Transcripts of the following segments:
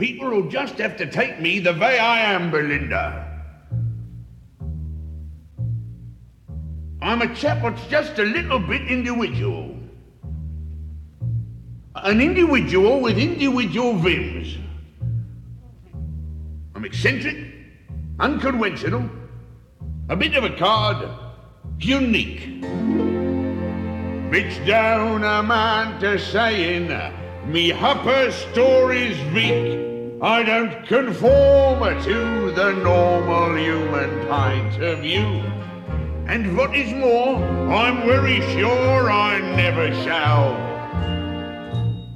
People will just have to take me the way I am, Belinda. I'm a chap that's just a little bit individual. An individual with individual whims. I'm eccentric, unconventional, a bit of a card, unique. Bitch down a man to saying, me hupper story's weak. I don't conform to the normal human point of view. And what is more, I'm very sure I never shall.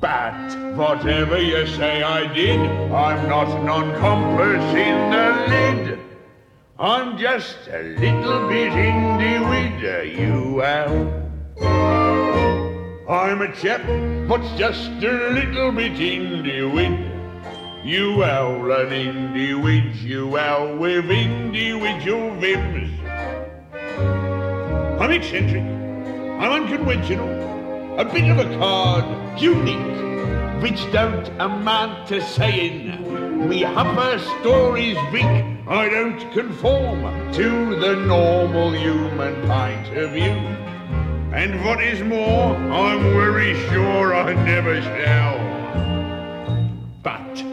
But whatever you say I did, I'm not non-compos in the lid. I'm just a little bit individual. I'm a chap what's just a little bit individual. You owl an individual with you with individual whims. I'm eccentric. I'm unconventional. A bit of a card, unique, which don't amount to saying. Me hupper stories weak. I don't conform to the normal human point of view. And what is more, I'm very sure I never shall.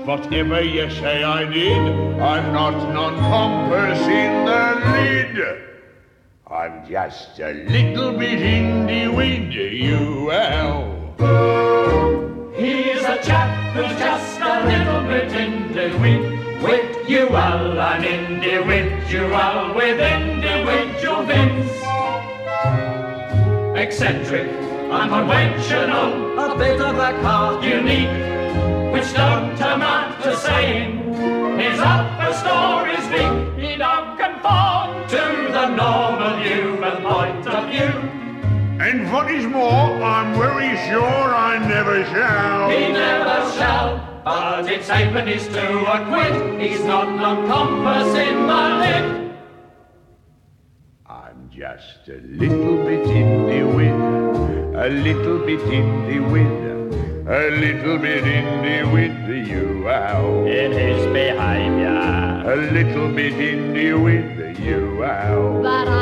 But whatever you say I did, I'm not non-compos in the lid. I'm just a little bit indie you individual. He's a chap who's just a little bit indie individual, an individual with you, L. With individual bits. Eccentric, unconventional, a bit of a card, unique, saying his upper story's big. He don't conform to the normal human point of view. And what is more, I'm very sure I never shall. He never shall. But it's halfpennies to a quid. He's not no compass in my lid. I'm just a little bit in the wind, a little bit in the wind, a little bit in the wind, you owl. in his behavior. A little bit in the wind, you owl. But I